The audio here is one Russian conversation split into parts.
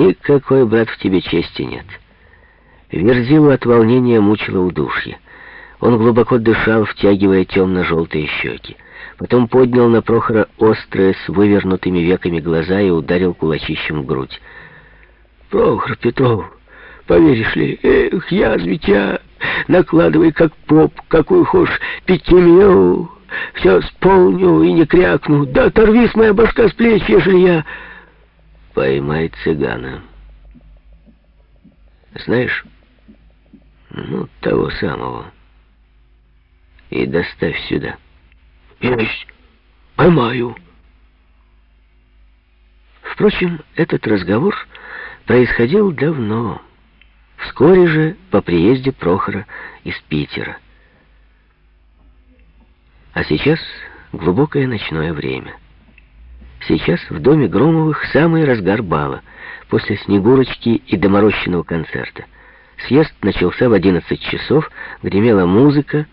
Никакой, брат, в тебе чести нет. Верзилу от волнения мучило удушье. Он глубоко дышал, втягивая темно-желтые щеки. Потом поднял на Прохора острые с вывернутыми веками глаза и ударил кулачищем в грудь. «Прохор Петров, поверишь ли, эх, я я, накладывай как поп, какую хочешь пятимию, все сполню и не крякну, да оторвись моя башка с плеч, ежели я...» «Поймай цыгана. Знаешь, ну, того самого» и доставь сюда. Есть. Поймаю. Впрочем, этот разговор происходил давно. Вскоре же по приезде Прохора из Питера. А сейчас глубокое ночное время. Сейчас в доме Громовых самый разгар бала, после Снегурочки и доморощенного концерта. Съезд начался в 11 часов, гремела музыка,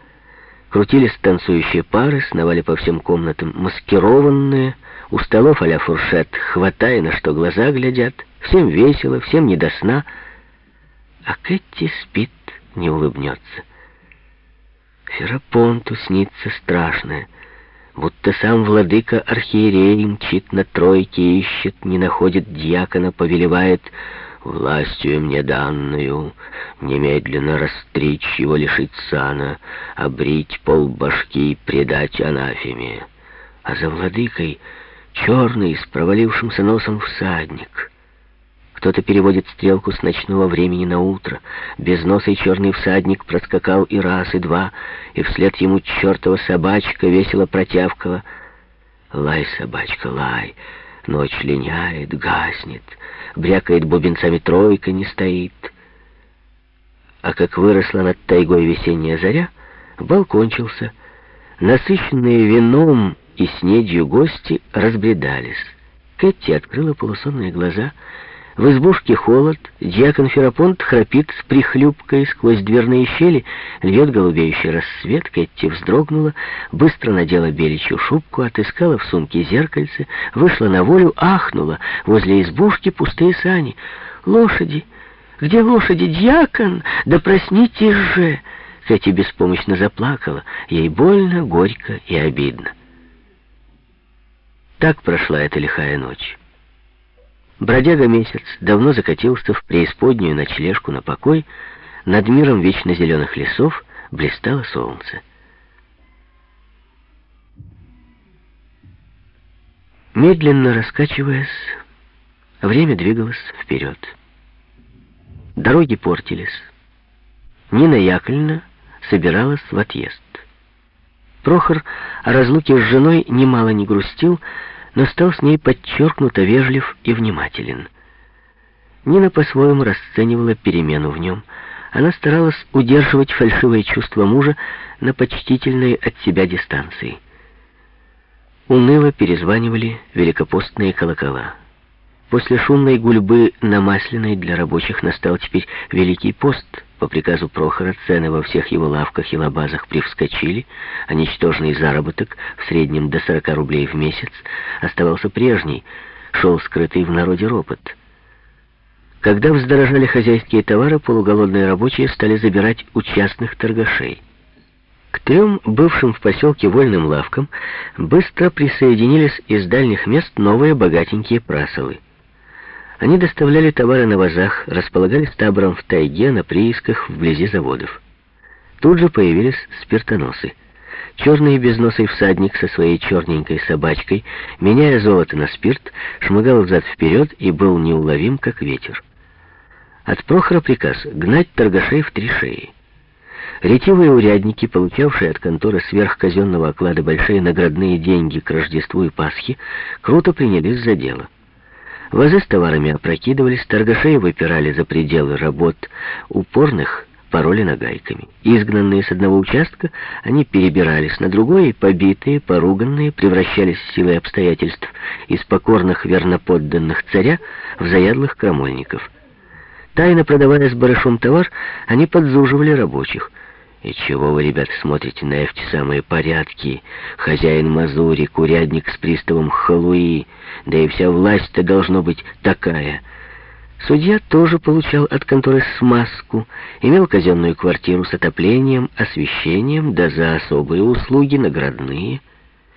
Крутились танцующие пары, сновали по всем комнатам маскированные, у столов а фуршет, хватая на что глаза глядят. Всем весело, всем не до сна. А Кэти спит, не улыбнется. Ферапонту снится страшное, будто сам владыка архиерей мчит на тройке, ищет, не находит дьякона, повелевает властью мне данную, немедленно растричь его, лишить сана, обрить полбашки и предать анафеме. А за владыкой черный с провалившимся носом всадник. Кто-то переводит стрелку с ночного времени на утро. Безносый черный всадник проскакал и раз, и два, и вслед ему чертова собачка весело протявкала. Лай, собачка, лай, ночь линяет, гаснет, брякает бубенцами тройка, не стоит. А как выросла над тайгой весенняя заря, бал кончился. Насыщенные вином и снедью гости разбредались. Кэти открыла полусонные глаза — в избушке холод, дьякон Ферапонт храпит с прихлюпкой сквозь дверные щели, льет голубеющий рассвет, Кэтти вздрогнула, быстро надела беличью шубку, отыскала в сумке зеркальце, вышла на волю, ахнула, возле избушки пустые сани. «Лошади! Где лошади, дьякон? Да проснитесь же!» Кэти беспомощно заплакала, ей больно, горько и обидно. Так прошла эта лихая ночь. Бродяга месяц давно закатился в преисподнюю ночлежку на покой, над миром вечно зеленых лесов блистало солнце. Медленно раскачиваясь, время двигалось вперед. Дороги портились. Нина Яковлевна собиралась в отъезд. Прохор о разлуке с женой немало не грустил, но стал с ней подчеркнуто вежлив и внимателен. Нина по-своему расценивала перемену в нем. Она старалась удерживать фальшивое чувство мужа на почтительной от себя дистанции. Уныло перезванивали великопостные колокола. После шумной гульбы на Масляной для рабочих настал теперь Великий пост. По приказу Прохора цены во всех его лавках и лабазах привскочили, а ничтожный заработок в среднем до 40 рублей в месяц оставался прежний, шел скрытый в народе ропот. Когда вздорожали хозяйские товары, полуголодные рабочие стали забирать у частных торгашей. К трем бывшим в поселке вольным лавкам быстро присоединились из дальних мест новые богатенькие прасовы. Они доставляли товары на вазах, располагались табором в тайге, на приисках, вблизи заводов. Тут же появились спиртоносы. Черный безносый всадник со своей черненькой собачкой, меняя золото на спирт, шмыгал взад-вперед и был неуловим, как ветер. От Прохора приказ гнать торгашей в три шеи. Ретивые урядники, получавшие от конторы сверхказенного оклада большие наградные деньги к Рождеству и Пасхе, круто принялись за дело. Вазы с товарами опрокидывались, торгашей выпирали за пределы работ, упорных пароли нагайками. Изгнанные с одного участка, они перебирались на другой, побитые, поруганные, превращались силой обстоятельств из покорных верноподданных царя в заядлых крамольников. Тайно продавая с барышом товар, они подзуживали рабочих — и чего вы, ребята, смотрите на эти самые порядки? Хозяин Мазури, курядник с приставом Халуи, да и вся власть-то должно быть такая. Судья тоже получал от конторы смазку, имел казенную квартиру с отоплением, освещением, да за особые услуги, наградные –